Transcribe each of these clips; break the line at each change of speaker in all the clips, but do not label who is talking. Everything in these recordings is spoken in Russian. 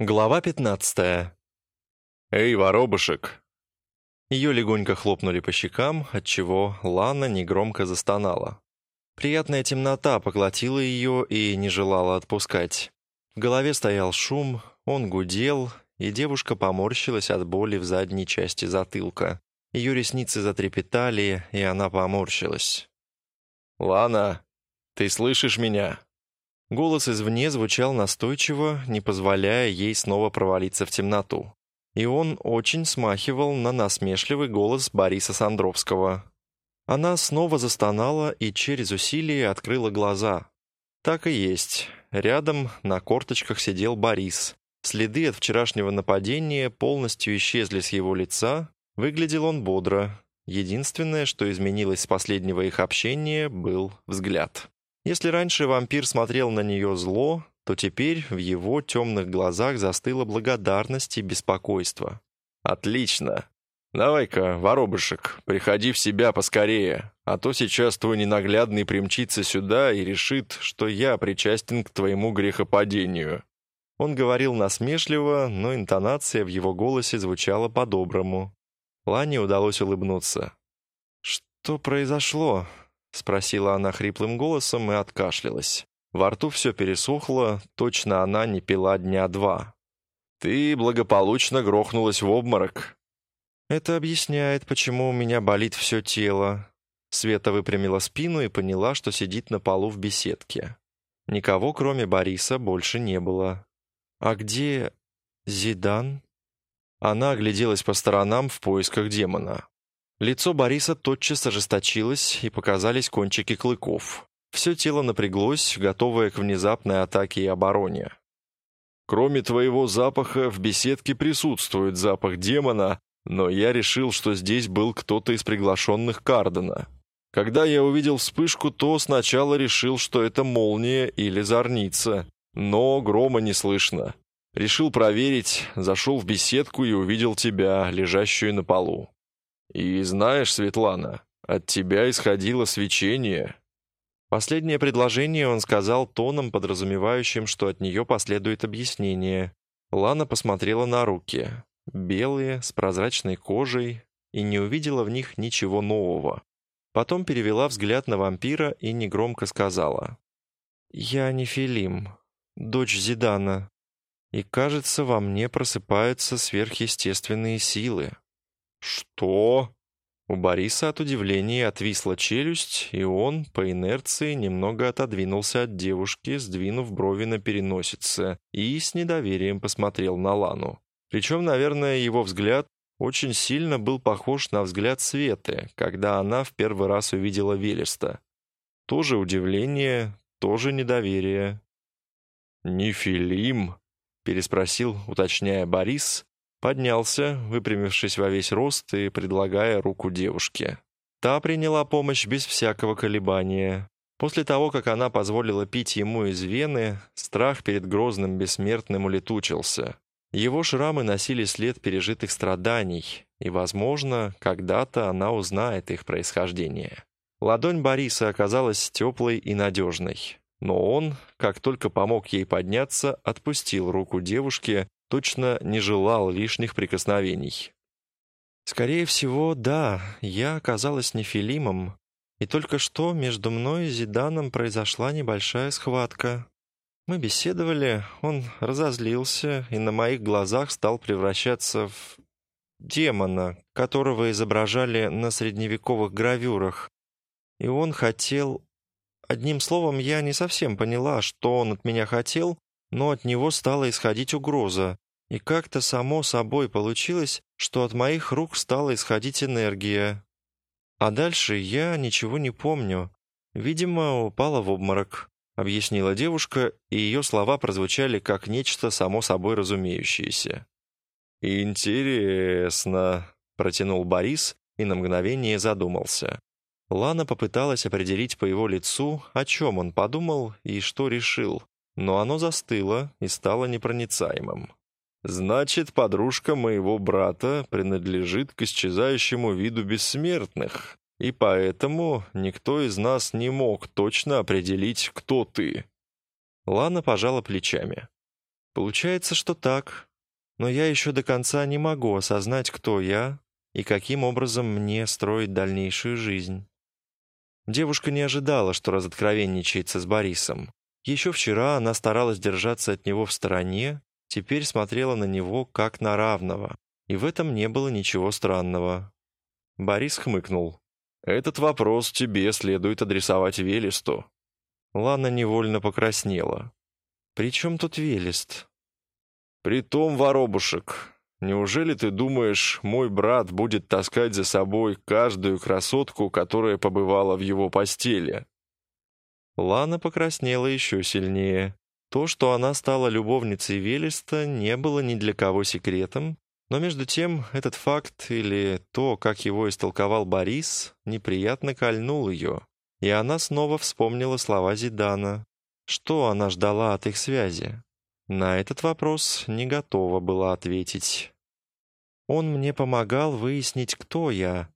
Глава 15.
«Эй, воробушек!»
Ее легонько хлопнули по щекам, отчего Лана негромко застонала. Приятная темнота поглотила ее и не желала отпускать. В голове стоял шум, он гудел, и девушка поморщилась от боли в задней части затылка. Ее ресницы затрепетали, и она поморщилась.
«Лана, ты слышишь меня?»
Голос извне звучал настойчиво, не позволяя ей снова провалиться в темноту. И он очень смахивал на насмешливый голос Бориса Сандровского. Она снова застонала и через усилие открыла глаза. Так и есть. Рядом на корточках сидел Борис. Следы от вчерашнего нападения полностью исчезли с его лица. Выглядел он бодро. Единственное, что изменилось с последнего их общения, был взгляд. Если раньше вампир смотрел на нее зло, то теперь в его темных глазах застыла благодарность и беспокойство.
«Отлично! Давай-ка, воробышек, приходи в себя поскорее, а то сейчас твой ненаглядный примчится сюда и решит, что я причастен к твоему грехопадению».
Он говорил насмешливо, но интонация в его голосе звучала по-доброму. Лане удалось улыбнуться. «Что произошло?» — спросила она хриплым голосом и откашлялась. Во рту все пересохло, точно она не пила дня два.
«Ты благополучно грохнулась в обморок».
«Это объясняет, почему у меня болит все тело». Света выпрямила спину и поняла, что сидит на полу в беседке. Никого, кроме Бориса, больше не было. «А где Зидан?» Она огляделась по сторонам в поисках демона. Лицо Бориса тотчас ожесточилось, и показались кончики клыков. Все тело напряглось, готовое к внезапной атаке и обороне.
«Кроме твоего запаха, в беседке присутствует запах демона, но я решил, что здесь был кто-то из приглашенных Кардена. Когда я увидел вспышку, то сначала решил, что это молния или зорница, но грома не слышно. Решил проверить, зашел в беседку и увидел тебя, лежащую на полу. И знаешь, Светлана, от тебя исходило свечение».
Последнее предложение он сказал тоном, подразумевающим, что от нее последует объяснение. Лана посмотрела на руки. Белые, с прозрачной кожей, и не увидела в них ничего нового. Потом перевела взгляд на вампира и негромко сказала. «Я не Филим, дочь Зидана, и, кажется, во мне просыпаются сверхъестественные силы».
«Что?»
У Бориса от удивления отвисла челюсть, и он, по инерции, немного отодвинулся от девушки, сдвинув брови на переносице, и с недоверием посмотрел на Лану. Причем, наверное, его взгляд очень сильно был похож на взгляд Светы, когда она в первый раз увидела Велеста. Тоже удивление, тоже недоверие.
«Нефилим?» — переспросил, уточняя Борис, Поднялся, выпрямившись во весь рост и предлагая руку девушке.
Та приняла помощь без всякого колебания. После того, как она позволила пить ему из вены, страх перед грозным бессмертным улетучился. Его шрамы носили след пережитых страданий, и, возможно, когда-то она узнает их происхождение. Ладонь Бориса оказалась теплой и надежной. Но он, как только помог ей подняться, отпустил руку девушки точно не желал лишних прикосновений. Скорее всего, да, я оказалась нефилимом, и только что между мной и Зиданом произошла небольшая схватка. Мы беседовали, он разозлился и на моих глазах стал превращаться в демона, которого изображали на средневековых гравюрах. И он хотел... Одним словом, я не совсем поняла, что он от меня хотел, но от него стала исходить угроза. И как-то само собой получилось, что от моих рук стала исходить энергия. А дальше я ничего не помню. Видимо, упала в обморок, объяснила девушка, и ее слова прозвучали как нечто само собой разумеющееся.
«Интересно», — протянул Борис и на мгновение задумался.
Лана попыталась определить по его лицу, о чем он подумал и что решил, но оно застыло и стало непроницаемым.
Значит, подружка моего брата принадлежит к исчезающему виду бессмертных, и поэтому никто из нас не мог точно определить, кто ты».
Лана пожала плечами. Получается, что так. Но я еще до конца не могу осознать, кто я и каким образом мне строить дальнейшую жизнь. Девушка не ожидала, что разоткровенничается с Борисом. Еще вчера она старалась держаться от него в стороне, теперь смотрела на него как на равного. И в этом не было ничего странного. Борис хмыкнул. «Этот вопрос тебе следует адресовать Велесту». Лана невольно покраснела. «При чем тут Велест?» «Притом, воробушек, неужели ты думаешь, мой брат будет таскать за собой каждую красотку, которая побывала в его постели?» Лана покраснела еще сильнее. То, что она стала любовницей Велеста, не было ни для кого секретом, но между тем этот факт или то, как его истолковал Борис, неприятно кольнул ее, и она снова вспомнила слова Зидана. Что она ждала от их связи? На этот вопрос не готова была ответить. «Он мне помогал выяснить, кто я».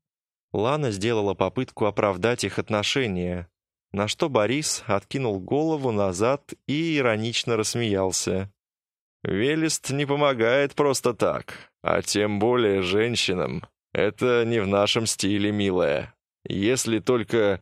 Лана сделала попытку оправдать их отношения, на что Борис откинул голову назад и иронично рассмеялся. «Велест не помогает просто так, а тем более женщинам. Это не в нашем стиле, милая. Если только...»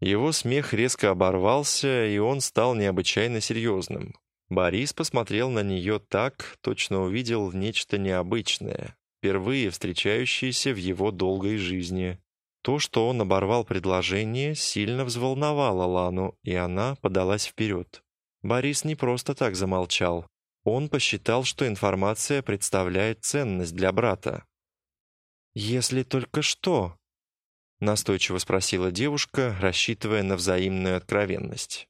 Его смех резко оборвался, и он стал необычайно серьезным. Борис посмотрел на нее так, точно увидел нечто необычное, впервые встречающееся в его долгой жизни. То, что он оборвал предложение, сильно взволновало Лану, и она подалась вперед. Борис не просто так замолчал. Он посчитал, что информация представляет ценность для брата. «Если только что?» — настойчиво спросила девушка, рассчитывая на взаимную откровенность.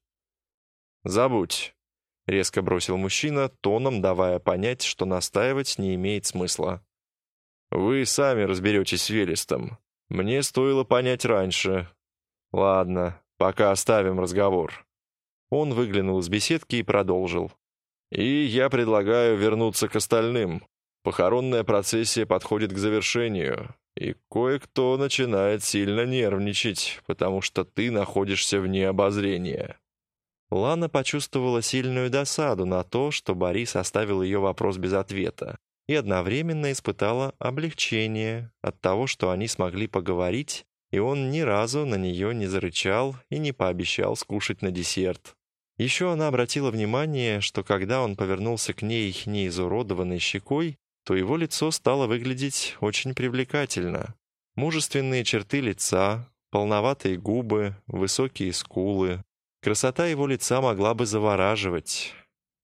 «Забудь», — резко бросил мужчина, тоном давая понять, что настаивать не имеет смысла. «Вы сами разберетесь с Велестом. Мне стоило понять раньше. Ладно, пока оставим разговор. Он выглянул из беседки и продолжил. И я предлагаю вернуться к остальным. Похоронная процессия подходит к завершению, и кое-кто начинает сильно нервничать, потому что ты находишься вне обозрения. Лана почувствовала сильную досаду на то, что Борис оставил ее вопрос без ответа и одновременно испытала облегчение от того, что они смогли поговорить, и он ни разу на нее не зарычал и не пообещал скушать на десерт. Еще она обратила внимание, что когда он повернулся к ней не изуродованной щекой, то его лицо стало выглядеть очень привлекательно. Мужественные черты лица, полноватые губы, высокие скулы. Красота его лица могла бы завораживать.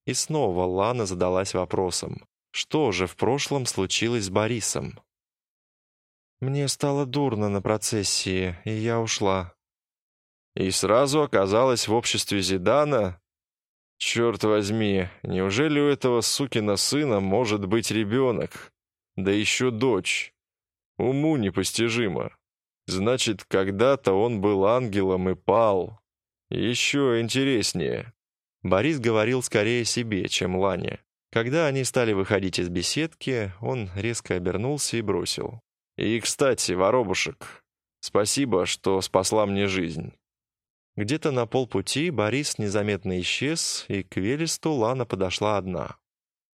И снова Лана задалась вопросом, что же в прошлом случилось с Борисом? Мне стало дурно на процессии, и я ушла. И сразу оказалась в обществе Зидана? Черт возьми, неужели у этого сукина сына может быть ребенок? Да еще дочь. Уму непостижимо. Значит, когда-то он был ангелом и пал. Еще интереснее. Борис говорил скорее себе, чем Лане. Когда они стали выходить из беседки, он резко обернулся и бросил. «И, кстати, воробушек, спасибо, что спасла мне жизнь». Где-то на полпути Борис незаметно исчез, и к Велесту Лана подошла одна.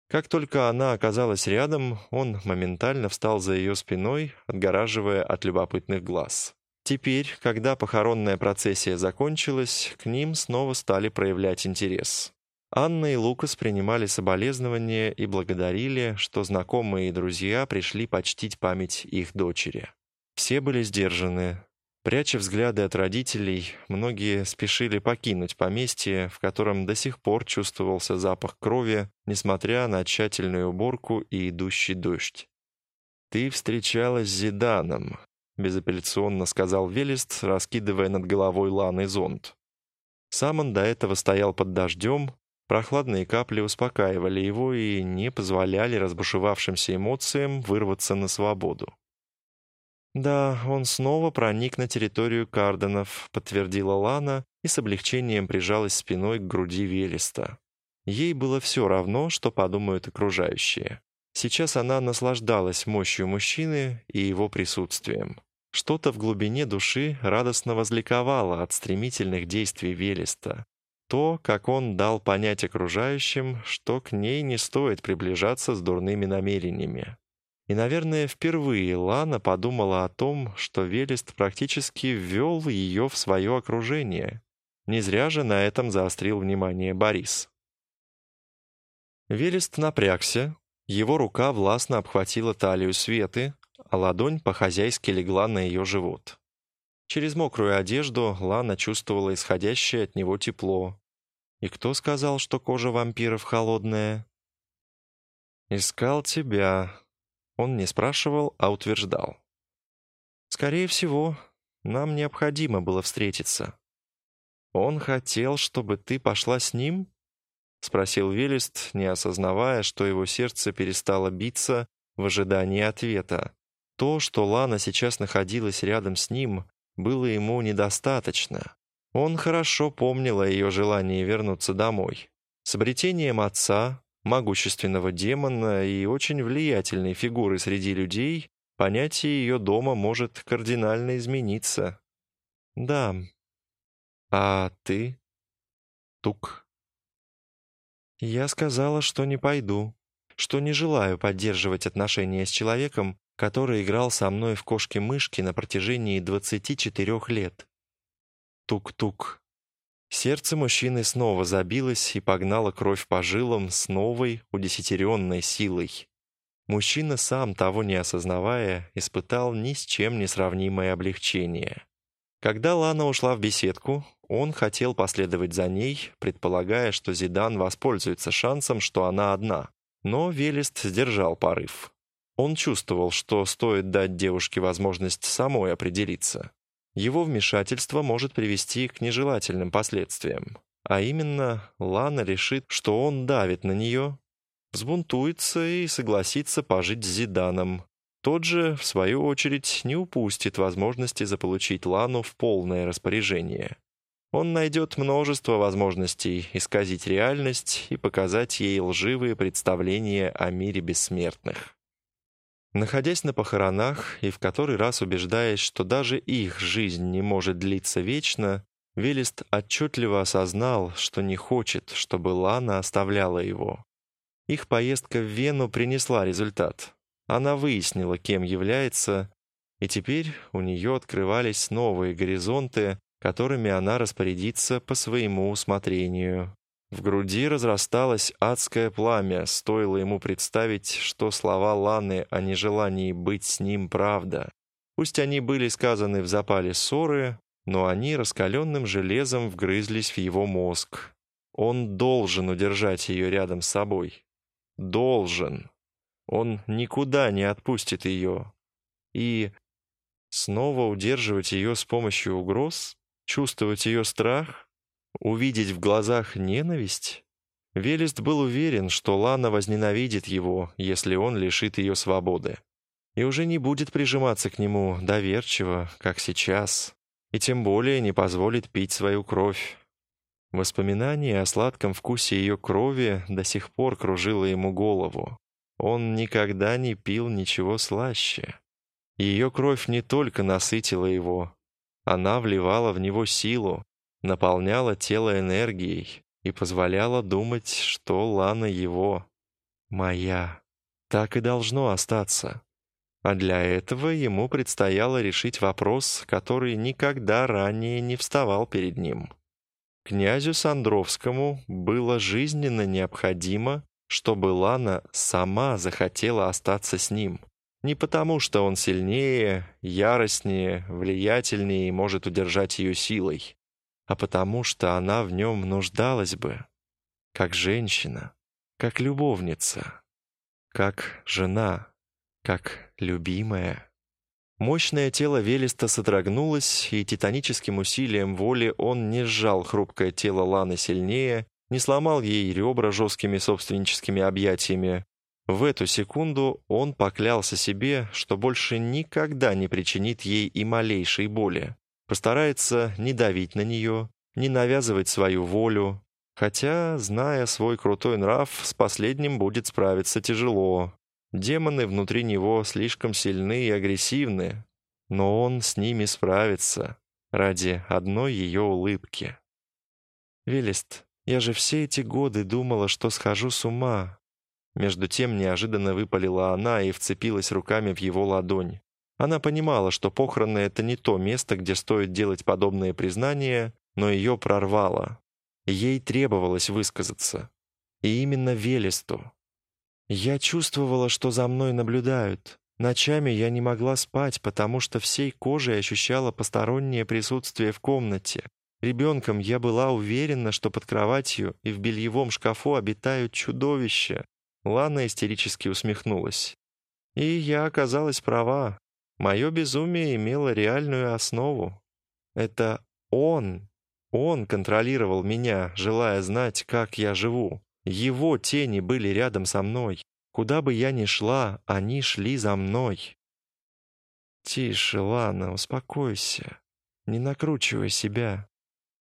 Как только она оказалась рядом, он моментально встал за ее спиной, отгораживая от любопытных глаз. Теперь, когда похоронная процессия закончилась, к ним снова стали проявлять интерес. Анна и Лукас принимали соболезнования и благодарили, что знакомые и друзья пришли почтить память их дочери. Все были сдержаны. Пряча взгляды от родителей, многие спешили покинуть поместье, в котором до сих пор чувствовался запах крови, несмотря на тщательную уборку и идущий дождь. «Ты встречалась с Зиданом», — безапелляционно сказал Велест, раскидывая над головой Ланы зонт. Сам он до этого стоял под дождем, Прохладные капли успокаивали его и не позволяли разбушевавшимся эмоциям вырваться на свободу. «Да, он снова проник на территорию Карденов», — подтвердила Лана и с облегчением прижалась спиной к груди Велеста. Ей было все равно, что подумают окружающие. Сейчас она наслаждалась мощью мужчины и его присутствием. Что-то в глубине души радостно возликовало от стремительных действий Велеста, то, как он дал понять окружающим, что к ней не стоит приближаться с дурными намерениями. И, наверное, впервые Лана подумала о том, что Велест практически ввел ее в свое окружение. Не зря же на этом заострил внимание Борис. Велест напрягся, его рука властно обхватила талию Светы, а ладонь по-хозяйски легла на ее живот. Через мокрую одежду Лана чувствовала исходящее от него тепло. И кто сказал, что кожа вампиров холодная? «Искал тебя», он не спрашивал, а утверждал. «Скорее всего, нам необходимо было встретиться». «Он хотел, чтобы ты пошла с ним?» — спросил Велест, не осознавая, что его сердце перестало биться в ожидании ответа. То, что Лана сейчас находилась рядом с ним, было ему недостаточно. Он хорошо помнил о ее желании вернуться домой. С обретением отца могущественного демона и очень влиятельной фигуры среди людей, понятие ее дома может кардинально измениться. Да. А ты? Тук. Я сказала, что не пойду, что не желаю поддерживать отношения с человеком, который играл со мной в кошки-мышки на протяжении 24 лет. Тук-тук. Сердце мужчины снова забилось и погнало кровь по жилам с новой, удесятеренной силой. Мужчина, сам того не осознавая, испытал ни с чем не сравнимое облегчение. Когда Лана ушла в беседку, он хотел последовать за ней, предполагая, что Зидан воспользуется шансом, что она одна. Но Велест сдержал порыв. Он чувствовал, что стоит дать девушке возможность самой определиться его вмешательство может привести к нежелательным последствиям. А именно, Лана решит, что он давит на нее, взбунтуется и согласится пожить с Зиданом. Тот же, в свою очередь, не упустит возможности заполучить Лану в полное распоряжение. Он найдет множество возможностей исказить реальность и показать ей лживые представления о мире бессмертных. Находясь на похоронах и в который раз убеждаясь, что даже их жизнь не может длиться вечно, Велест отчетливо осознал, что не хочет, чтобы Лана оставляла его. Их поездка в Вену принесла результат. Она выяснила, кем является, и теперь у нее открывались новые горизонты, которыми она распорядится по своему усмотрению. В груди разрасталось адское пламя, стоило ему представить, что слова Ланы о нежелании быть с ним правда. Пусть они были сказаны в запале ссоры, но они раскаленным железом вгрызлись в его мозг. Он должен удержать ее рядом с собой. Должен. Он никуда не отпустит ее. И снова удерживать ее с помощью угроз, чувствовать ее страх, Увидеть в глазах ненависть? Велест был уверен, что Лана возненавидит его, если он лишит ее свободы. И уже не будет прижиматься к нему доверчиво, как сейчас, и тем более не позволит пить свою кровь. Воспоминание о сладком вкусе ее крови до сих пор кружило ему голову. Он никогда не пил ничего слаще. Ее кровь не только насытила его, она вливала в него силу, наполняла тело энергией и позволяла думать, что Лана его, моя. Так и должно остаться. А для этого ему предстояло решить вопрос, который никогда ранее не вставал перед ним. Князю Сандровскому было жизненно необходимо, чтобы Лана сама захотела остаться с ним. Не потому, что он сильнее, яростнее, влиятельнее и может удержать ее силой, а потому что она в нем нуждалась бы, как женщина, как любовница, как жена, как любимая. Мощное тело Велеста содрогнулось, и титаническим усилием воли он не сжал хрупкое тело Ланы сильнее, не сломал ей ребра жесткими собственническими объятиями. В эту секунду он поклялся себе, что больше никогда не причинит ей и малейшей боли. Постарается не давить на нее, не навязывать свою волю, хотя, зная свой крутой нрав, с последним будет справиться тяжело. Демоны внутри него слишком сильны и агрессивны, но он с ними справится ради одной ее улыбки. Велест, я же все эти годы думала, что схожу с ума». Между тем неожиданно выпалила она и вцепилась руками в его ладонь. Она понимала, что похороны — это не то место, где стоит делать подобные признания, но ее прорвало. Ей требовалось высказаться. И именно Велесту. Я чувствовала, что за мной наблюдают. Ночами я не могла спать, потому что всей кожей ощущала постороннее присутствие в комнате. Ребенком я была уверена, что под кроватью и в бельевом шкафу обитают чудовища. Лана истерически усмехнулась. И я оказалась права. Мое безумие имело реальную основу. Это он, он контролировал меня, желая знать, как я живу. Его тени были рядом со мной. Куда бы я ни шла, они шли за мной. «Тише, Лана, успокойся. Не накручивай себя».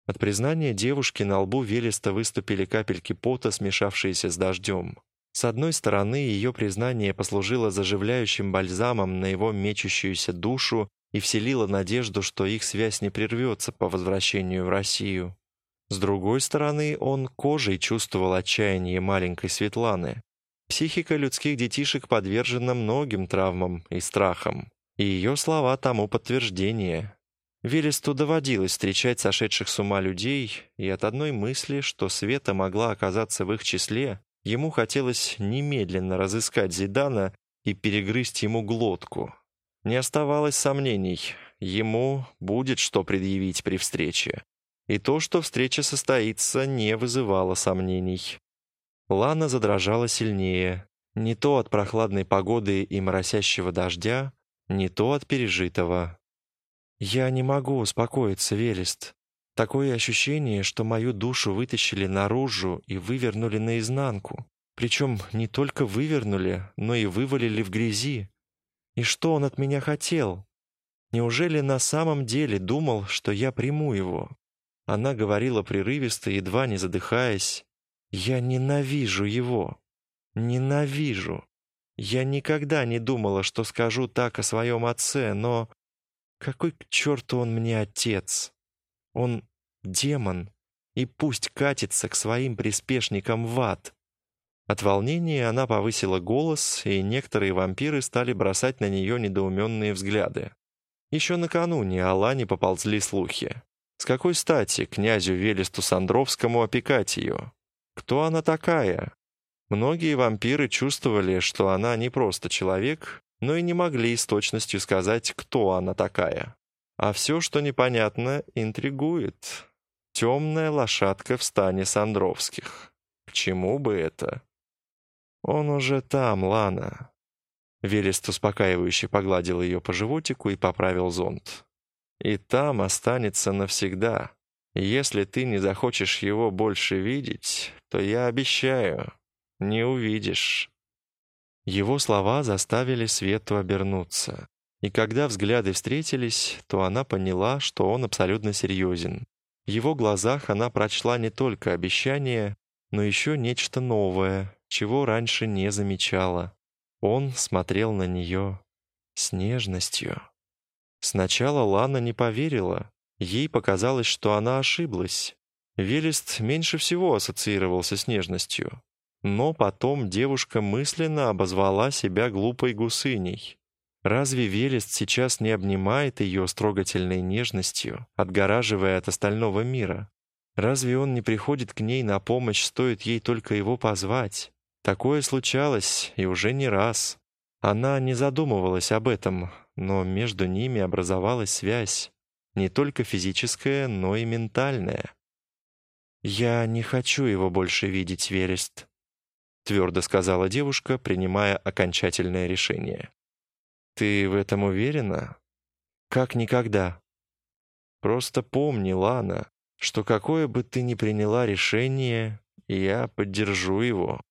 От признания девушки на лбу Велеста выступили капельки пота, смешавшиеся с дождем. С одной стороны, ее признание послужило заживляющим бальзамом на его мечущуюся душу и вселило надежду, что их связь не прервется по возвращению в Россию. С другой стороны, он кожей чувствовал отчаяние маленькой Светланы. Психика людских детишек подвержена многим травмам и страхам, и ее слова тому подтверждение. Велесту доводилось встречать сошедших с ума людей, и от одной мысли, что Света могла оказаться в их числе, ему хотелось немедленно разыскать Зидана и перегрызть ему глотку. Не оставалось сомнений, ему будет что предъявить при встрече. И то, что встреча состоится, не вызывало сомнений. Лана задрожала сильнее. Не то от прохладной погоды и моросящего дождя, не то от пережитого. «Я не могу успокоиться, Велест. Такое ощущение, что мою душу вытащили наружу и вывернули наизнанку. Причем не только вывернули, но и вывалили в грязи. И что он от меня хотел? Неужели на самом деле думал, что я приму его? Она говорила прерывисто, едва не задыхаясь. «Я ненавижу его. Ненавижу. Я никогда не думала, что скажу так о своем отце, но... Какой к черту он мне отец? Он демон, и пусть катится к своим приспешникам в ад». От волнения она повысила голос, и некоторые вампиры стали бросать на нее недоуменные взгляды. Еще накануне о Лане поползли слухи. С какой стати князю Велесту Сандровскому опекать ее? Кто она такая? Многие вампиры чувствовали, что она не просто человек, но и не могли с точностью сказать, кто она такая. А все, что непонятно, интригует. Темная лошадка в стане Сандровских. К чему бы это? Он уже там, Лана. Велест успокаивающе погладил ее по животику и поправил зонт и там останется навсегда. Если ты не захочешь его больше видеть, то я обещаю, не увидишь». Его слова заставили Свету обернуться. И когда взгляды встретились, то она поняла, что он абсолютно серьезен. В его глазах она прочла не только обещание, но еще нечто новое, чего раньше не замечала. Он смотрел на нее с нежностью. Сначала Лана не поверила. Ей показалось, что она ошиблась. Велест меньше всего ассоциировался с нежностью. Но потом девушка мысленно обозвала себя глупой гусыней. Разве Велест сейчас не обнимает ее с трогательной нежностью, отгораживая от остального мира? Разве он не приходит к ней на помощь, стоит ей только его позвать? Такое случалось, и уже не раз. Она не задумывалась об этом, но между ними образовалась связь, не только физическая, но и ментальная. «Я не хочу его больше видеть, Верест», — твердо сказала девушка, принимая окончательное решение. «Ты в этом уверена?» «Как никогда». «Просто помни, Лана, что какое бы ты ни приняла решение, я поддержу его».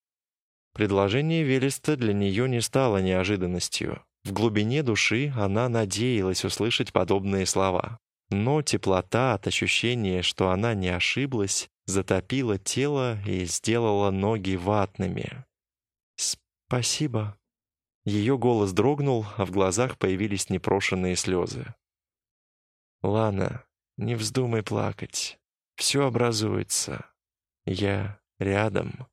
Предложение Велеста для нее не стало неожиданностью. В глубине души она надеялась услышать подобные слова. Но теплота от ощущения, что она не ошиблась, затопила тело и сделала ноги ватными. «Спасибо». Ее голос дрогнул, а в глазах появились непрошенные слезы. «Лана, не вздумай плакать. Все образуется. Я рядом».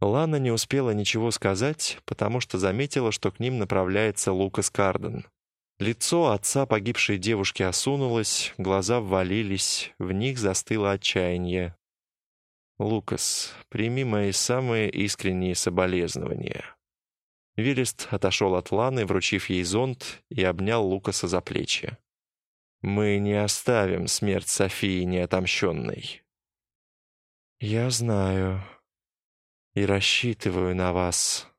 Лана не успела ничего сказать, потому что заметила, что к ним направляется Лукас Карден. Лицо отца погибшей девушки осунулось, глаза ввалились, в них застыло отчаяние. «Лукас, прими мои самые искренние соболезнования». Виллист отошел от Ланы, вручив ей зонт, и обнял Лукаса за плечи. «Мы не оставим смерть Софии неотомщенной». «Я знаю», и рассчитываю на вас.